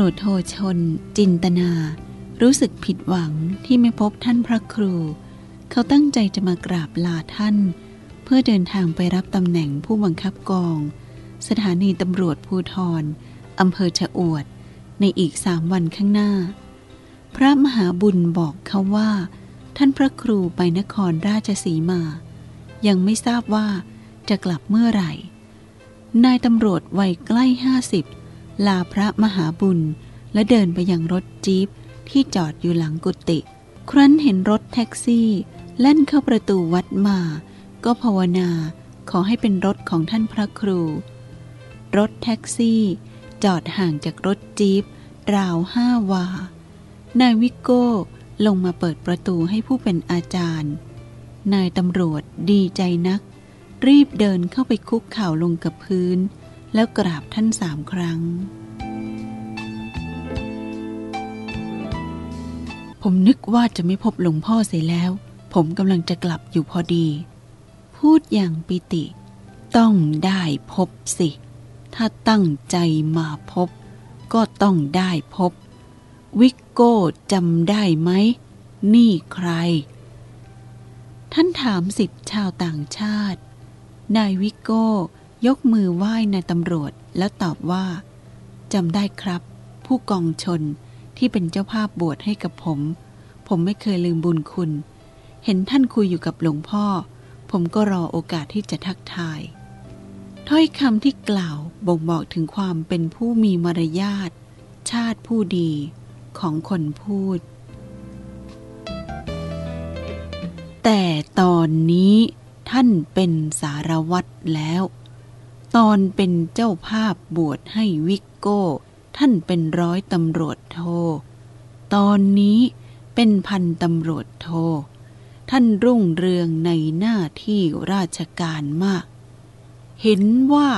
รวจโทชน จินตนา รู้สึกผิดหวังที่ไม่พบท่านพระครู เขาตั้งใจจะมากราบลาท่าน เพื่อเดินทางไปรับตำแหน่งผู้บังคับกอง สถานีตำรวจภูทรอำเภอชะอวด ในอีกสามวันข้างหน้า พระมหาบุญบอกเขาว่า ท่านพระครูไปนครราชสีมา ยังไม่ทราบว่าจะกลับเมื่อไหร่ นายตำรวจวัยใกล้ห้าสิบ ลาพระมหาบุญ และเดินไปยังรถจี๊ปที่จอดอยู่หลังกุฏิครั้นเห็นรถแท็กซี่แล่นเข้าประตูวัดมา ก็ภาวนาขอให้เป็นรถของท่านพระครู รถแท็กซี่ จอดห่างจากรถจี๊ปราวห้าวา นายวิโก้ลงมาเปิดประตูให้ผู้เป็นอาจารย์ นายตำรวจดีใจนัก รีบเดินเข้าไปคุกเข่าลงกับพื้น แล้วกราบท่านสามครั้ง ผมนึกว่าจะไม่พบหลวงพ่อเสียแล้ว ผมกำลังจะกลับอยู่พอดี พูดอย่างปิติ ต้องได้พบสิ ถ้าตั้งใจมาพบ ก็ต้องได้พบ วิกโก้จำได้ไหม นี่ใคร ท่านถามสิทธิ์ชาวต่างชาติ นายวิกโก้ ยกมือไหว้นายตำรวจแล้วตอบว่าจำได้ครับ ผู้กองชนที่เป็นเจ้าภาพบวชให้กับผม ผมไม่เคยลืมบุญคุณ เห็นท่านคุยอยู่กับหลวงพ่อ ผมก็รอโอกาสที่จะทักทาย ถ้อยคำที่กล่าวบ่งบอกถึงความเป็นผู้มีมารยาทชาติผู้ดีของคนพูด แต่ตอนนี้ท่านเป็นสารวัตรแล้ว ตอนเป็นเจ้าภาพบวชให้วิกโก้ ท่านเป็นร้อยตำรวจโท ตอนนี้เป็นพันตำรวจโท ท่านรุ่งเรืองในหน้าที่ราชการมาก เห็นว่า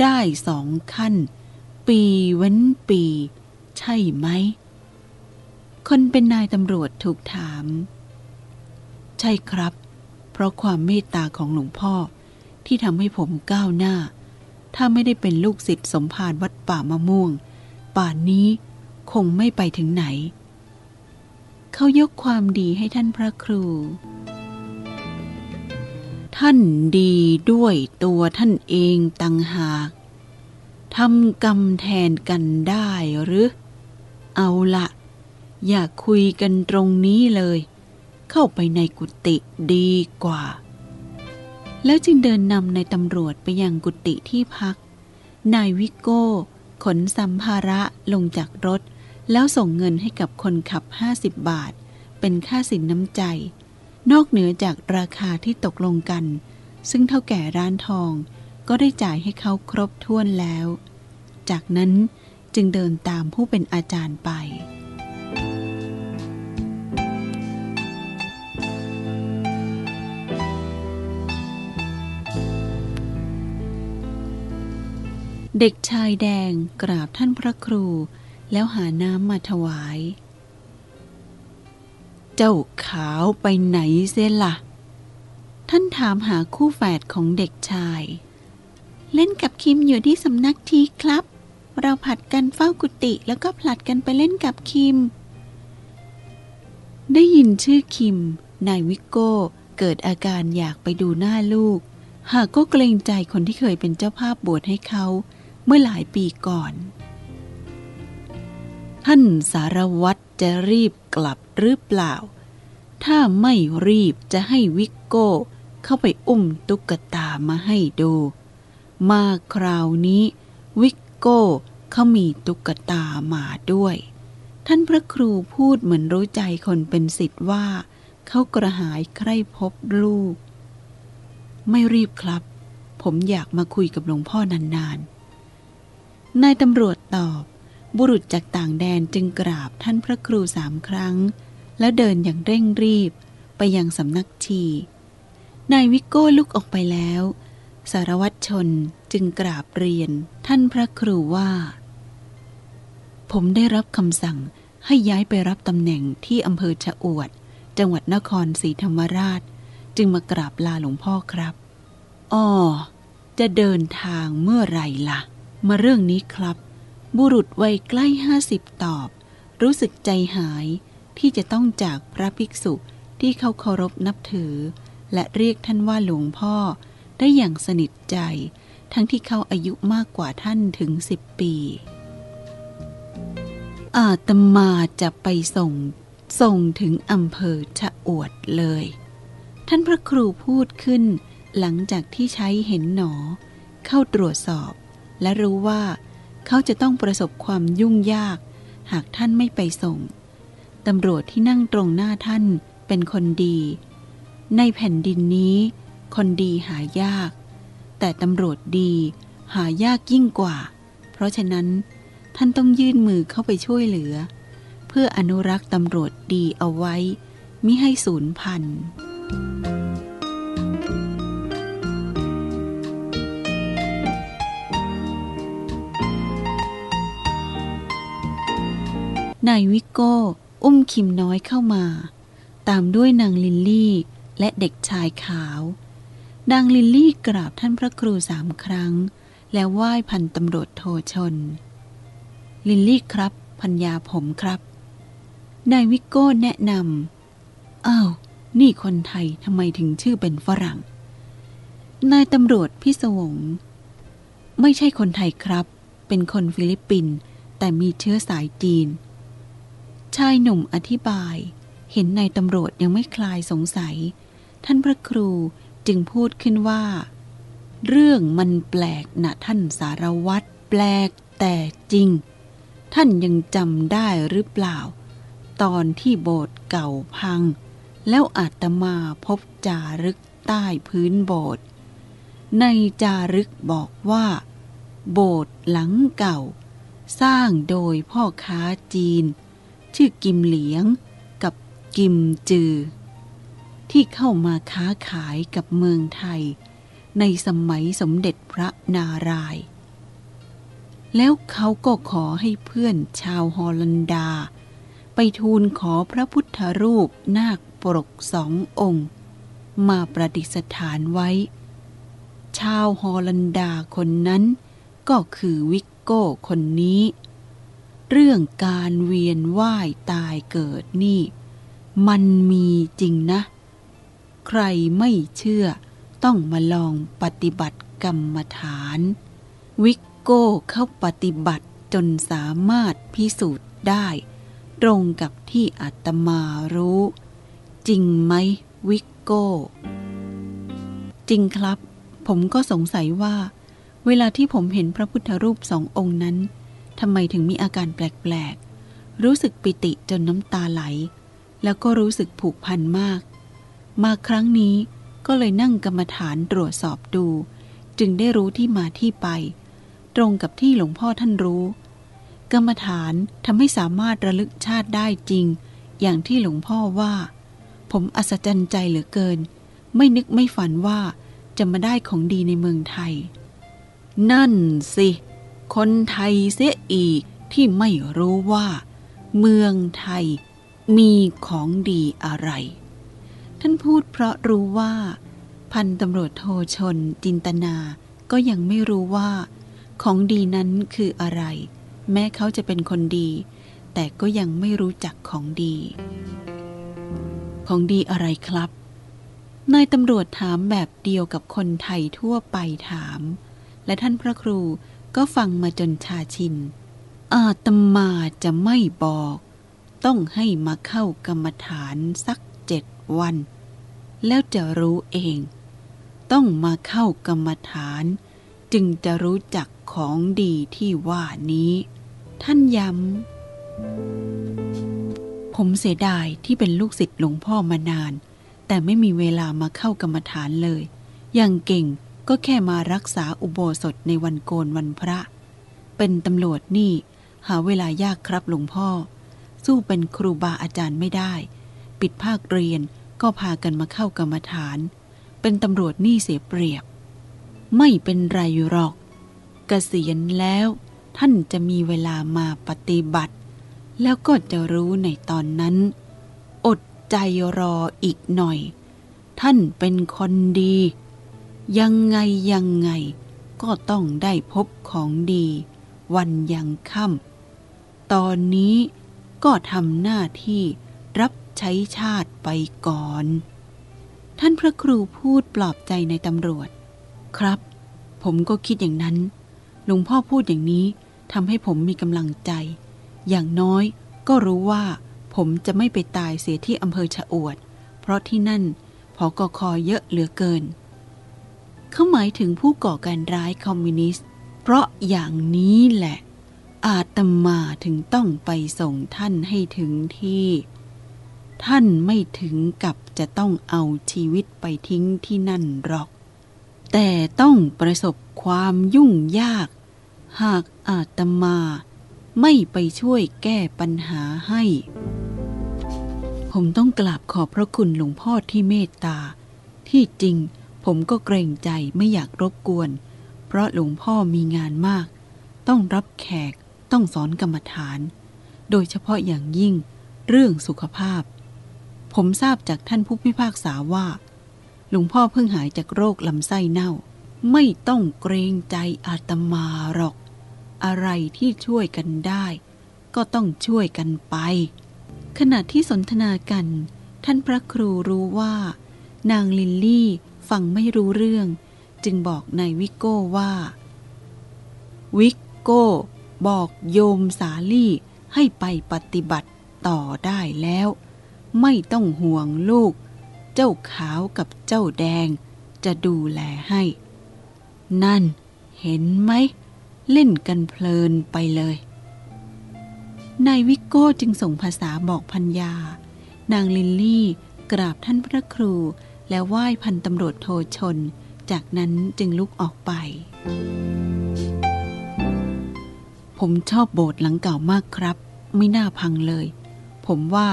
ได้สองขั้น ปีเว้นปี ใช่ไหม คนเป็นนายตำรวจถูกถาม ใช่ครับ เพราะความเมตตาของหลวงพ่อ ที่ทำให้ผมก้าวหน้า ถ้าไม่ได้เป็นลูกศิษย์สมภารวัดป่ามะม่วง ป่านนี้คงไม่ไปถึงไหน เขายกความดีให้ท่านพระครู ท่านดีด้วยตัวท่านเองตังหากทำกรรมแทนกันได้หรือ เอาละอย่าคุยกันตรงนี้เลย เข้าไปในกุฏิดีกว่า แล้วจึงเดินนำในตำรวจไปยังกุฏิที่พัก นายวิโก้ ขนสัมภาระลงจากรถ แล้วส่งเงินให้กับคนขับ 50 บาท เป็นค่าสินน้ำใจ นอกเหนือจากราคาที่ตกลงกัน ซึ่งเท่าแก่ร้านทอง ก็ได้จ่ายให้เขาครบถ้วนแล้ว จากนั้นจึงเดินตามผู้เป็นอาจารย์ไป เด็กชายแดงกราบท่านพระครู แล้วหาน้ำมาถวาย เจ้าขาวไปไหนเสียละ่ะ ท่านถามหาคู่แฝดของเด็กชาย เล่นกับคิมอยู่ที่สำนักทีครับ เราผัดกันเฝ้ากุฏิแล้วก็ผลัดกันไปเล่นกับคิม ได้ยินชื่อคิม นายวิโก้เกิดอาการอยากไปดูหน้าลูกหากก็เกรงใจคนที่เคยเป็นเจ้าภาพบวชให้เขา เมื่อหลายปีก่อน ท่านสารวัตรจะรีบกลับหรือเปล่า ถ้าไม่รีบจะให้วิกโก้เข้าไปอุ้มตุ๊กตามาให้ดู มาคราวนี้ วิกโก้เขามีตุ๊กตามาด้วย ท่านพระครูพูดเหมือนรู้ใจคนเป็นสิทธิ์ว่า เขากระหายใคร่พบลูก ไม่รีบครับ ผมอยากมาคุยกับหลวงพ่อนานๆ นายตำรวจตอบ บุรุษจากต่างแดนจึงกราบท่านพระครูสามครั้ง แล้วเดินอย่างเร่งรีบไปยังสำนักชี นายวิโก้ลุกออกไปแล้ว สารวัตรชนจึงกราบเรียนท่านพระครูว่า ผมได้รับคำสั่งให้ย้ายไปรับตำแหน่งที่อำเภอชะอวด จังหวัดนครศรีธรรมราช จึงมากราบลาหลวงพ่อครับอ๋อจะเดินทางเมื่อไหร่ล่ะ มาเรื่องนี้ครับ บุรุษวัยใกล้ห้าสิบตอบ รู้สึกใจหายที่จะต้องจากพระภิกษุที่เขาเคารพนับถือ และเรียกท่านว่าหลวงพ่อได้อย่างสนิทใจ ทั้งที่เขาอายุมากกว่าท่านถึงสิบปี อาตมาจะไปส่ง ส่งถึงอำเภอชะอวดเลย ท่านพระครูพูดขึ้นหลังจากที่ใช้เห็นหนอ เข้าตรวจสอบ และรู้ว่า เขาจะต้องประสบความยุ่งยาก หากท่านไม่ไปส่ง ตำรวจที่นั่งตรงหน้าท่านเป็นคนดี ในแผ่นดินนี้ คนดีหายาก แต่ตำรวจดีหายากยิ่งกว่า เพราะฉะนั้น ท่านต้องยื่นมือเข้าไปช่วยเหลือ เพื่ออนุรักษ์ตำรวจดีเอาไว้มิให้สูญพันธุ์ นายวิโก้ อุ้มคิมน้อยเข้ามา ตามด้วยนางลินลี่และเด็กชายขาว นางลินลี่กราบท่านพระครูสามครั้ง แล้วไหว้พันตำรวจโทชน ลินลี่ครับ ภรรยาผมครับ นายวิโก้แนะนำอ้าว นี่คนไทยทำไมถึงชื่อเป็นฝรั่ง นายตำรวจพิศวง ไม่ใช่คนไทยครับ เป็นคนฟิลิปปินส์แต่มีเชื้อสายจีน ชายหนุ่มอธิบาย เห็นนายตำรวจยังไม่คลายสงสัย ท่านพระครูจึงพูดขึ้นว่า เรื่องมันแปลกนะท่านสารวัตรแปลกแต่จริง ท่านยังจำได้หรือเปล่า ตอนที่โบสถ์เก่าพัง แล้วอาตมาพบจารึกใต้พื้นโบสถ์ในจารึกบอกว่า โบสถ์หลังเก่า สร้างโดยพ่อค้าจีน ชื่อกิมเหลียง กับกิมจือ ที่เข้ามาค้าขายกับเมืองไทย ในสมัยสมเด็จพระนารายณ์แล้วเขาก็ขอให้เพื่อนชาวฮอลันดา ไปทูลขอพระพุทธรูปนาคปรกสององค์ มาประดิษฐานไว้ ชาวฮอลันดาคนนั้นก็คือวิกโก้คนนี้ เรื่องการเวียนว่ายตายเกิดนี่ มันมีจริงนะ ใครไม่เชื่อต้องมาลองปฏิบัติกรรมฐาน วิกโก้เข้าปฏิบัติจนสามารถพิสูจน์ได้ ตรงกับที่อาตมารู้ จริงไหมวิกโก้ จริงครับ ผมก็สงสัยว่า เวลาที่ผมเห็นพระพุทธรูปสององค์นั้น ทำไมถึงมีอาการแปลกๆ รู้สึกปิติจนน้ำตาไหล แล้วก็รู้สึกผูกพันมาก มาครั้งนี้ก็เลยนั่งกรรมฐานตรวจสอบดู จึงได้รู้ที่มาที่ไป ตรงกับที่หลวงพ่อท่านรู้ กรรมฐานทำให้สามารถระลึกชาติได้จริง อย่างที่หลวงพ่อว่า ผมอัศจรรย์ใจเหลือเกิน ไม่นึกไม่ฝันว่าจะมาได้ของดีในเมืองไทย นั่นสิ คนไทยเสียอีกที่ไม่รู้ว่า เมืองไทยมีของดีอะไร ท่านพูดเพราะรู้ว่า พันตำรวจโทชนจินตนา ก็ยังไม่รู้ว่า ของดีนั้นคืออะไร แม้เขาจะเป็นคนดี แต่ก็ยังไม่รู้จักของดี ของดีอะไรครับนายตำรวจถามแบบเดียวกับคนไทยทั่วไปถาม และท่านพระครู ก็ฟังมาจนชาชิน อาตมาจะไม่บอก ต้องให้มาเข้ากรรมฐานสักเจ็ดวัน แล้วจะรู้เอง ต้องมาเข้ากรรมฐานจึงจะรู้จักของดีที่ว่านี้ ท่านย้ำ ผมเสียดายที่เป็นลูกศิษย์หลวงพ่อมานาน แต่ไม่มีเวลามาเข้ากรรมฐานเลย อย่างเก่ง ก็แค่มารักษาอุโบสถในวันโกนวันพระ เป็นตำรวจนี่ หาเวลายากครับหลวงพ่อ สู้เป็นครูบาอาจารย์ไม่ได้ ปิดภาคเรียนก็พากันมาเข้ากรรมฐาน เป็นตำรวจนี่เสียเปรียบ ไม่เป็นไรหรอกเกษียณแล้วท่านจะมีเวลามาปฏิบัติ แล้วก็จะรู้ในตอนนั้น อดใจรออีกหน่อย ท่านเป็นคนดี ยังไงยังไง ก็ต้องได้พบของดี วันยังค่ำตอนนี้ก็ทำหน้าที่รับใช้ชาติไปก่อน ท่านพระครูพูดปลอบใจในตำรวจ ครับ ผมก็คิดอย่างนั้น หลวงพ่อพูดอย่างนี้ทำให้ผมมีกำลังใจ อย่างน้อยก็รู้ว่าผมจะไม่ไปตายเสียที่อำเภอชะอวด เพราะที่นั่นพอกอคอเยอะเหลือเกิน เขาหมายถึงผู้ก่อการร้ายคอมมิวนิสต์ เพราะอย่างนี้แหละ อาตมาถึงต้องไปส่งท่านให้ถึงที่ ท่านไม่ถึงกับจะต้องเอาชีวิตไปทิ้งที่นั่นหรอก แต่ต้องประสบความยุ่งยาก หากอาตมาไม่ไปช่วยแก้ปัญหาให้ ผมต้องกราบขอบพระคุณหลวงพ่อที่เมตตา ที่จริง ผมก็เกรงใจไม่อยากรบกวน เพราะหลวงพ่อมีงานมาก ต้องรับแขกต้องสอนกรรมฐาน โดยเฉพาะอย่างยิ่งเรื่องสุขภาพ ผมทราบจากท่านผู้พิพากษาว่าหลวงพ่อเพิ่งหายจากโรคลำไส้เน่า ไม่ต้องเกรงใจอาตมาหรอก อะไรที่ช่วยกันได้ ก็ต้องช่วยกันไป ขณะที่สนทนากัน ท่านพระครูรู้ว่า นางลินลี่ ฟังไม่รู้เรื่อง จึงบอกนายวิโก้ว่า วิโก้ บอกโยมสาลี่ให้ไปปฏิบัติต่อได้แล้ว ไม่ต้องห่วงลูก เจ้าขาวกับเจ้าแดง จะดูแลให้ นั่นเห็นไหม เล่นกันเพลินไปเลยนายวิโก้จึงส่งภาษาบอกพัญญา นางลินลี่กราบท่านพระครู แล้วไหว้พันตำรวจโทชน จากนั้นจึงลุกออกไป ผมชอบโบสถ์หลังเก่ามากครับ ไม่น่าพังเลย ผมว่า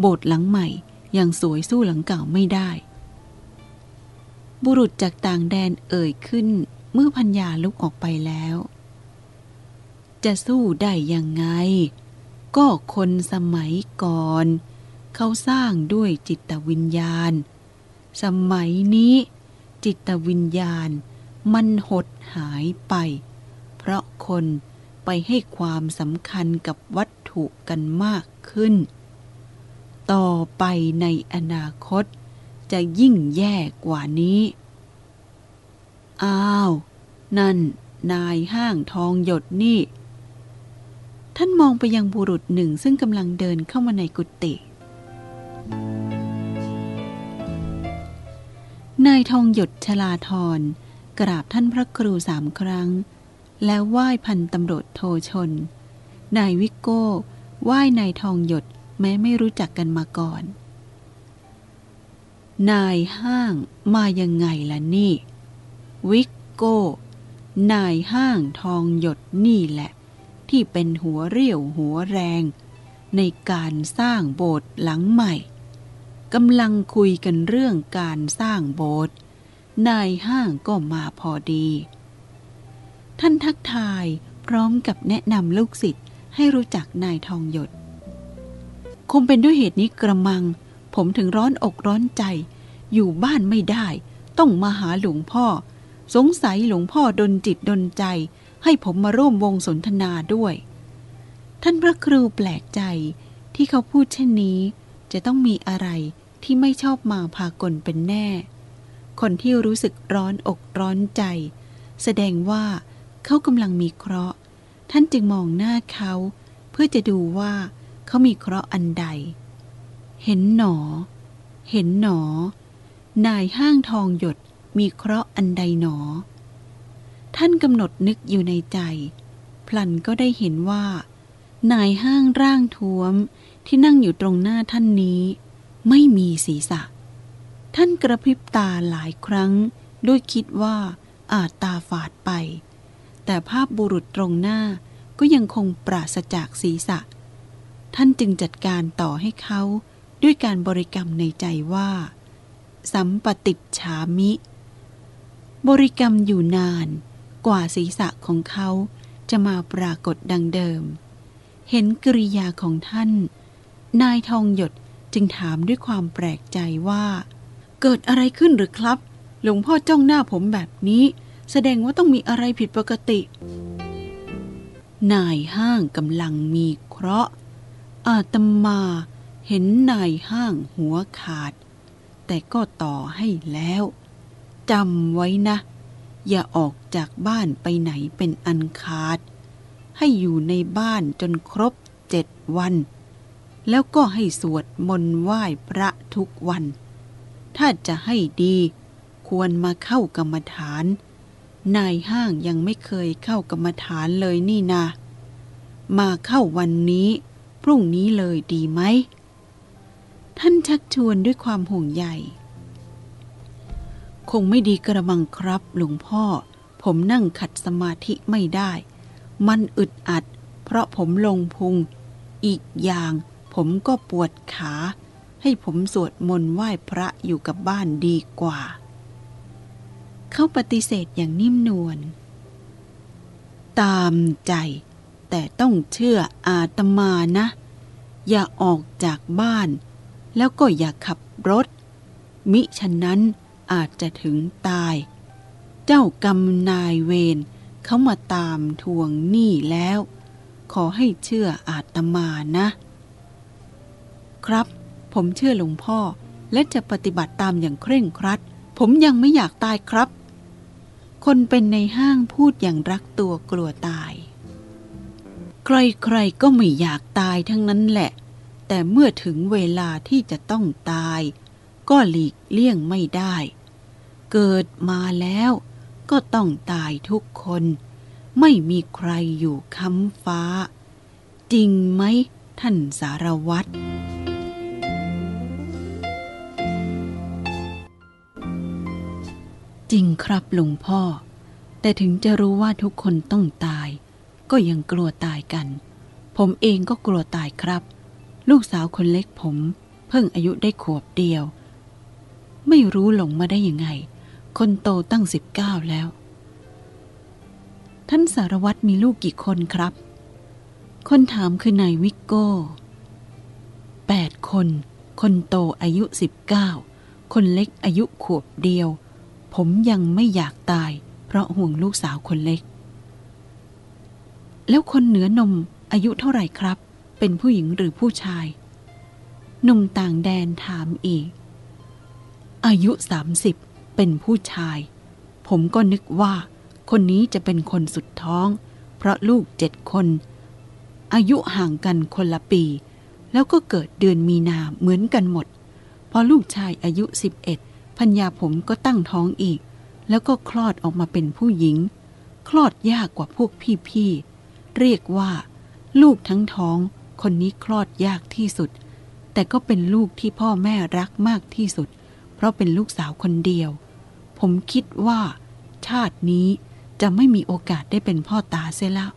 โบสถ์หลังใหม่ยังสวยสู้หลังเก่าไม่ได้ บุรุษจากต่างแดนเอ่ยขึ้น เมื่อพัญญาลุกออกไปแล้ว จะสู้ได้ยังไง ก็คนสมัยก่อน เขาสร้างด้วยจิตวิญญาณ สมัยนี้ จิตวิญญาณมันหดหายไป เพราะคนไปให้ความสำคัญกับวัตถุกันมากขึ้น ต่อไปในอนาคตจะยิ่งแย่กว่านี้ อ้าว นั่นนายห้างทองหยดนี่ ท่านมองไปยังบุรุษหนึ่งซึ่งกำลังเดินเข้ามาในกุฏิ นายทองหยดชลาธรกราบท่านพระครูสามครั้ง แล้วไหว้พันตำรวจโทชน นายวิโก้ไหว้นายทองหยดแม้ไม่รู้จักกันมาก่อน นายห้างมายังไงล่ะนี่ วิกโก้ นายห้างทองหยดนี่แหละ ที่เป็นหัวเรี่ยวหัวแรง ในการสร้างโบสถ์หลังใหม่ กำลังคุยกันเรื่องการสร้างโบสถ์นายห้างก็มาพอดี ท่านทักทายพร้อมกับแนะนำลูกศิษย์ให้รู้จักนายทองหยด คงเป็นด้วยเหตุนี้กระมัง ผมถึงร้อนอกร้อนใจ อยู่บ้านไม่ได้ ต้องมาหาหลวงพ่อ สงสัยหลวงพ่อดนจิตดนใจ ให้ผมมาร่วมวงสนทนาด้วย ท่านพระครูแปลกใจที่เขาพูดเช่นนี้จะต้องมีอะไร ที่ไม่ชอบมาพากลเป็นแน่ คนที่รู้สึกร้อนอกร้อนใจ แสดงว่าเขากำลังมีเคราะห์ ท่านจึงมองหน้าเขา เพื่อจะดูว่าเขามีเคราะห์อันใด เห็นหนอ เห็นหนอ นายห้างทองหยดมีเคราะห์อันใดหนอ ท่านกำหนดนึกอยู่ในใจ พลันก็ได้เห็นว่า นายห้างร่างท้วมที่นั่งอยู่ตรงหน้าท่านนี้ ไม่มีศีรษะ ท่านกระพริบตาหลายครั้ง ด้วยคิดว่าอาจตาฝาดไป แต่ภาพบุรุษตรงหน้าก็ยังคงปราศจากศีรษะ ท่านจึงจัดการต่อให้เขาด้วยการบริกรรมในใจว่า สัมปติฉามิ บริกรรมอยู่นานกว่าศีรษะของเขาจะมาปรากฏดังเดิม เห็นกริยาของท่าน นายทองหยด จึงถามด้วยความแปลกใจว่า เกิดอะไรขึ้นหรือครับ หลวงพ่อจ้องหน้าผมแบบนี้ แสดงว่าต้องมีอะไรผิดปกติ นายห้างกำลังมีเคราะห์อาตมาเห็นนายห้างหัวขาด แต่ก็ต่อให้แล้วจำไว้นะ อย่าออกจากบ้านไปไหนเป็นอันขาด ให้อยู่ในบ้านจนครบเจ็ดวัน แล้วก็ให้สวดมนต์ไหว้พระทุกวัน ถ้าจะให้ดีควรมาเข้ากรรมฐาน นายห้างยังไม่เคยเข้ากรรมฐานเลยนี่นา มาเข้าวันนี้ พรุ่งนี้เลยดีไหม ท่านชักชวนด้วยความห่วงใย คงไม่ดีกระมังครับหลวงพ่อ ผมนั่งขัดสมาธิไม่ได้ มันอึดอัด เพราะผมลงพุง อีกอย่าง ผมก็ปวดขา ให้ผมสวดมนต์ไหว้พระอยู่กับบ้านดีกว่า เขาปฏิเสธอย่างนิ่มนวล ตามใจ แต่ต้องเชื่ออาตมานะ อย่าออกจากบ้าน แล้วก็อย่าขับรถ มิฉะนั้นอาจจะถึงตาย เจ้ากรรมนายเวรเขามาตามทวงหนี้แล้ว ขอให้เชื่ออาตมานะ ครับ ผมเชื่อหลวงพ่อ และจะปฏิบัติตามอย่างเคร่งครัด ผมยังไม่อยากตายครับ คนเป็นในห้างพูดอย่างรักตัวกลัวตาย ใครๆก็ไม่อยากตายทั้งนั้นแหละ แต่เมื่อถึงเวลาที่จะต้องตาย ก็หลีกเลี่ยงไม่ได้ เกิดมาแล้วก็ต้องตายทุกคน ไม่มีใครอยู่ค้ำฟ้า จริงไหมท่านสารวัตร จริงครับหลวงพ่อ แต่ถึงจะรู้ว่าทุกคนต้องตาย ก็ยังกลัวตายกัน ผมเองก็กลัวตายครับ ลูกสาวคนเล็กผม เพิ่งอายุได้ขวบเดียว ไม่รู้หลงมาได้ยังไง คนโตตั้งสิบเก้าแล้ว ท่านสารวัตรมีลูกกี่คนครับ คนถามคือนายวิกโก้แปดคน คนโตอายุสิบเก้าคนเล็กอายุขวบเดียว ผมยังไม่อยากตาย เพราะห่วงลูกสาวคนเล็ก แล้วคนเหนือนมอายุเท่าไหร่ครับ เป็นผู้หญิงหรือผู้ชาย หนุ่มต่างแดนถามอีก อายุสามสิบเป็นผู้ชาย ผมก็นึกว่า คนนี้จะเป็นคนสุดท้อง เพราะลูกเจ็ดคน อายุห่างกันคนละปี แล้วก็เกิดเดือนมีนาเหมือนกันหมด พอลูกชายอายุสิบเอ็ด พัญญาผมก็ตั้งท้องอีก แล้วก็คลอดออกมาเป็นผู้หญิง คลอดยากกว่าพวกพี่ๆ เรียกว่า ลูกทั้งท้อง คนนี้คลอดยากที่สุด แต่ก็เป็นลูกที่พ่อแม่รักมากที่สุด เพราะเป็นลูกสาวคนเดียว ผมคิดว่า ชาตินี้จะไม่มีโอกาสได้เป็นพ่อตาเสียแล้ว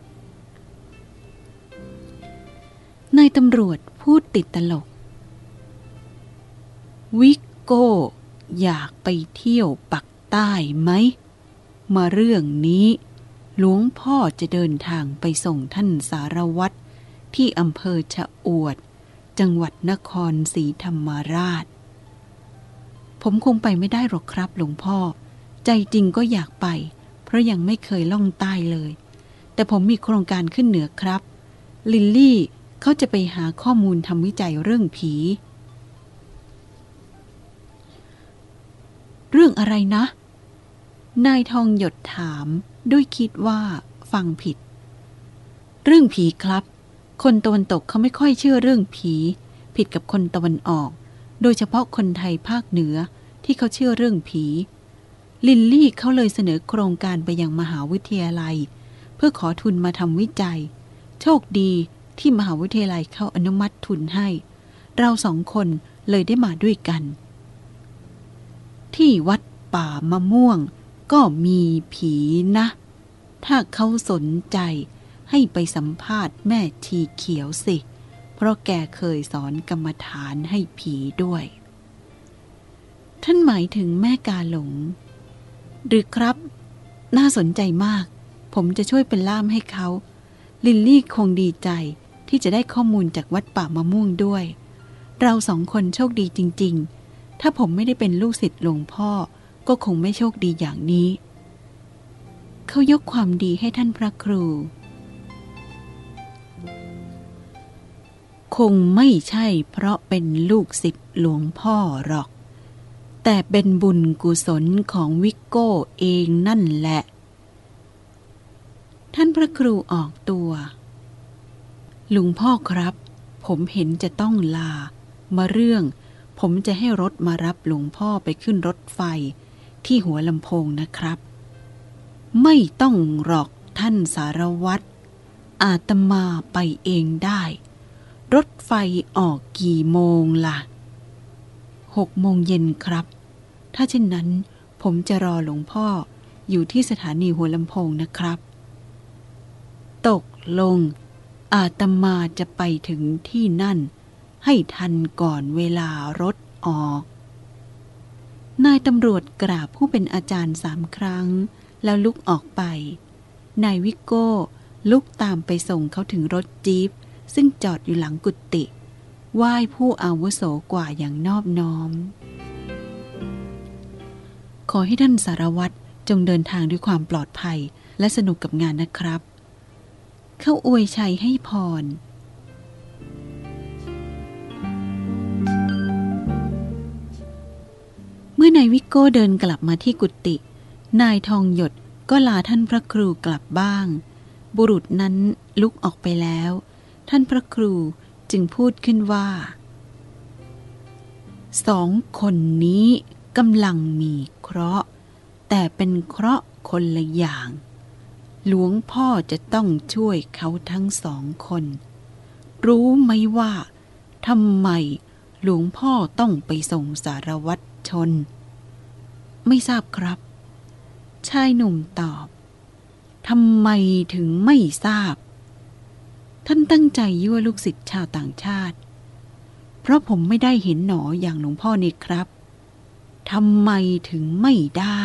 นายตำรวจพูดติดตลก วิกโก้ อยากไปเที่ยวปักใต้ไหม มาเรื่องนี้ หลวงพ่อจะเดินทางไปส่งท่านสารวัตรที่อำเภอชะอวด จังหวัดนครศรีธรรมราช ผมคงไปไม่ได้หรอกครับหลวงพ่อ ใจจริงก็อยากไป เพราะยังไม่เคยล่องใต้เลย แต่ผมมีโครงการขึ้นเหนือครับ ลิลลี่เขาจะไปหาข้อมูลทำวิจัยเรื่องผี เรื่องอะไรนะ นายทองหยดถามด้วยคิดว่าฟังผิด เรื่องผีครับ คนตะวันตกเขาไม่ค่อยเชื่อเรื่องผี ผิดกับคนตะวันออก โดยเฉพาะคนไทยภาคเหนือที่เขาเชื่อเรื่องผี ลินลี่เขาเลยเสนอโครงการไปยังมหาวิทยาลัย เพื่อขอทุนมาทำวิจัย โชคดีที่มหาวิทยาลัยเขาอนุมัติทุนให้ เราสองคนเลยได้มาด้วยกัน ที่วัดป่ามะม่วง ก็มีผีนะ ถ้าเขาสนใจให้ไปสัมภาษณ์แม่ทีเขียวสิ เพราะแกเคยสอนกรรมฐานให้ผีด้วย ท่านหมายถึงแม่กาหลง หรือครับ น่าสนใจมาก ผมจะช่วยเป็นล่ามให้เขา ลินลี่คงดีใจที่จะได้ข้อมูลจากวัดป่ามะม่วงด้วย เราสองคนโชคดีจริง ๆ ถ้าผมไม่ได้เป็นลูกศิษย์หลวงพ่อ ก็คงไม่โชคดีอย่างนี้ เขายกความดีให้ท่านพระครู คงไม่ใช่เพราะเป็นลูกศิษย์หลวงพ่อหรอก แต่เป็นบุญกุศลของวิกโก้เองนั่นแหละ ท่านพระครูออกตัวลุงพ่อครับ ผมเห็นจะต้องลา มาเรื่อง ผมจะให้รถมารับหลวงพ่อไปขึ้นรถไฟที่หัวลำโพงนะครับ ไม่ต้องหรอกท่านสารวัตรอาตมาไปเองได้ รถไฟออกกี่โมงล่ะหกโมงเย็นครับ ถ้าเช่นนั้น ผมจะรอหลวงพ่ออยู่ที่สถานีหัวลำโพงนะครับ ตกลง อาตมาจะไปถึงที่นั่น ให้ทันก่อนเวลารถออก นายตำรวจกราบผู้เป็นอาจารย์สามครั้ง แล้วลุกออกไป นายวิโก้ลุกตามไปส่งเขาถึงรถจี๊ปซึ่งจอดอยู่หลังกุฏิไหว้ผู้อาวุโสกว่าอย่างนอบน้อม ขอให้ท่านสารวัตรจงเดินทางด้วยความปลอดภัยและสนุกกับงานนะครับ เข้าอวยชัยให้พร อนายวิโก้เดินกลับมาที่กุฏินายทองหยดก็ลาท่านพระครูกลับบ้าง บุรุษนั้นลุกออกไปแล้ว ท่านพระครูจึงพูดขึ้นว่า สองคนนี้กำลังมีเคราะห์ แต่เป็นเคราะห์คนละอย่าง หลวงพ่อจะต้องช่วยเขาทั้งสองคน รู้ไหมว่าทำไมหลวงพ่อต้องไปส่งสารวัตรชน ไม่ทราบครับ ชายหนุ่มตอบทำไมถึงไม่ทราบ ท่านตั้งใจยั่วลูกศิษย์ชาวต่างชาติ เพราะผมไม่ได้เห็นหนออย่างหลวงพ่อนี่ครับทำไมถึงไม่ได้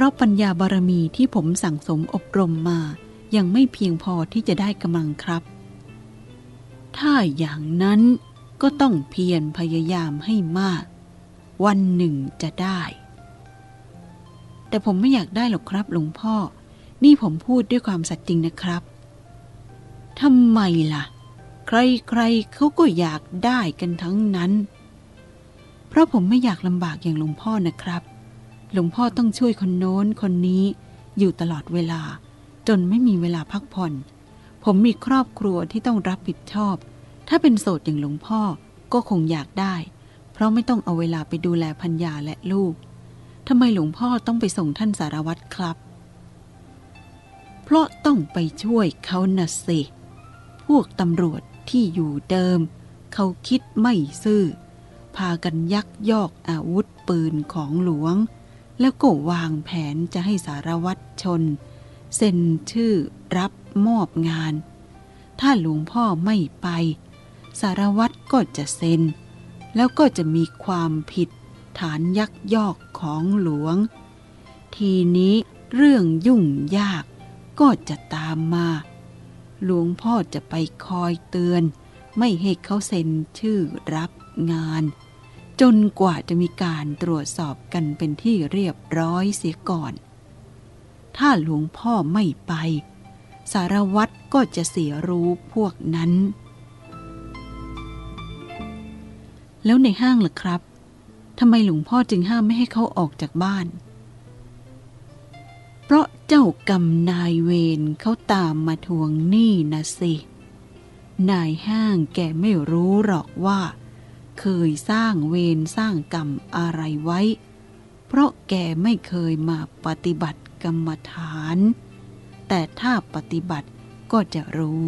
ราะปัญญาบารมีที่ผมสั่งสมอบรมมา ยังไม่เพียงพอที่จะได้กำลังครับ ถ้าอย่างนั้นก็ต้องเพียรพยายามให้มาก วันหนึ่งจะได้ แต่ผมไม่อยากได้หรอกครับหลวงพ่อ นี่ผมพูดด้วยความสัตย์จริงนะครับทำไมล่ะ ใครๆเขาก็อยากได้กันทั้งนั้น เพราะผมไม่อยากลำบากอย่างหลวงพ่อนะครับ หลวงพ่อต้องช่วยคนโน้นคนนี้อยู่ตลอดเวลา จนไม่มีเวลาพักผ่อน ผมมีครอบครัวที่ต้องรับผิดชอบ ถ้าเป็นโสดอย่างหลวงพ่อก็คงอยากได้ เพราะไม่ต้องเอาเวลาไปดูแลพัญญาและลูกทำไมหลวงพ่อต้องไปส่งท่านสารวัตรครับ เพราะต้องไปช่วยเขาน่ะสิ พวกตำรวจที่อยู่เดิม เขาคิดไม่ซื่อ พากันยักยอกอาวุธปืนของหลวง แล้วก็วางแผนจะให้สารวัตรชน เซ็นชื่อรับมอบงาน ถ้าหลวงพ่อไม่ไป สารวัตรก็จะเซ็น แล้วก็จะมีความผิดฐานยักยอกของหลวง ทีนี้เรื่องยุ่งยากก็จะตามมา หลวงพ่อจะไปคอยเตือน ไม่ให้เขาเซ็นชื่อรับงาน จนกว่าจะมีการตรวจสอบกันเป็นที่เรียบร้อยเสียก่อน ถ้าหลวงพ่อไม่ไป สารวัตรก็จะเสียรู้พวกนั้น แล้วในห้างล่ะครับทำไมหลวงพ่อจึงห้ามไม่ให้เขาออกจากบ้าน เพราะเจ้ากรรมนายเวรเขาตามมาทวงหนี้นะสิ นายห้างแกไม่รู้หรอกว่า เคยสร้างเวรสร้างกรรมอะไรไว้ เพราะแกไม่เคยมาปฏิบัติกรรมฐาน แต่ถ้าปฏิบัติก็จะรู้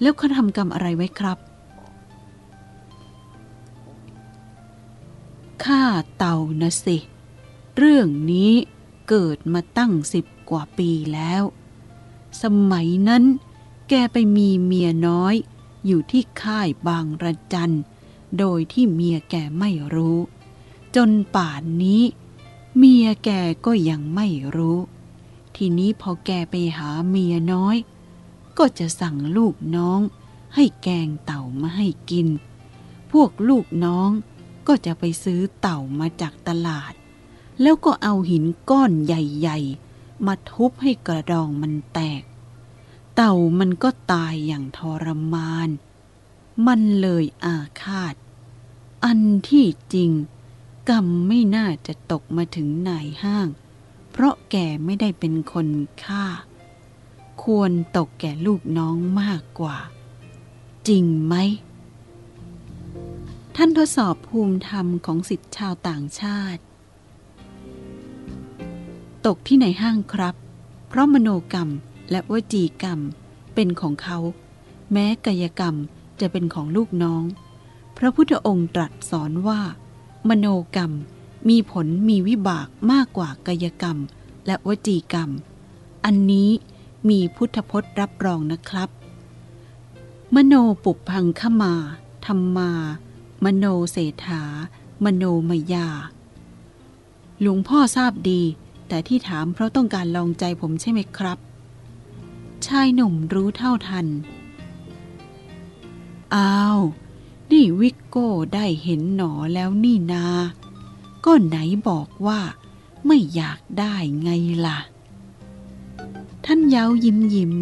แล้วเขาทำกรรมอะไรไว้ครับฆ่าเต่านะสิ เรื่องนี้เกิดมาตั้งสิบกว่าปีแล้ว สมัยนั้นแกไปมีเมียน้อยอยู่ที่ค่ายบางระจัน โดยที่เมียแกไม่รู้ จนป่านนี้ เมียแกก็ยังไม่รู้ ทีนี้พอแกไปหาเมียน้อย ก็จะสั่งลูกน้อง ให้แกงเต่ามาให้กิน พวกลูกน้องก็จะไปซื้อเต่ามาจากตลาด แล้วก็เอาหินก้อนใหญ่ ๆ มาทุบให้กระดองมันแตก เต่ามันก็ตายอย่างทรมาน มันเลยอาฆาต อันที่จริง กรรมไม่น่าจะตกมาถึงนายห้าง เพราะแกไม่ได้เป็นคนฆ่า ควรตกแก่ลูกน้องมากกว่า จริงไหม ท่านทดสอบภูมิธรรมของสิทธิชาวต่างชาติ ตกที่ในห้างครับ เพราะมโนกรรมและวจีกรรมเป็นของเขา แม้กายกรรม จะเป็นของลูกน้อง พระพุทธองค์ตรัสสอนว่า มโนกรรมมีผลมีวิบากมากกว่ากายกรรม และวจีกรรม อันนี้มีพุทธพจน์รับรองนะครับ มโนปุพังขมาธรรมา มโนเศรษฐา มโนมยา หลวงพ่อทราบดี แต่ที่ถามเพราะต้องการลองใจผมใช่ไหมครับ ชายหนุ่มรู้เท่าทัน อ้าว นี่วิกโก้ได้เห็นหนอแล้วนี่นา ก็ไหนบอกว่าไม่อยากได้ไงล่ะ ท่านเย้ายิ้มยิ้ม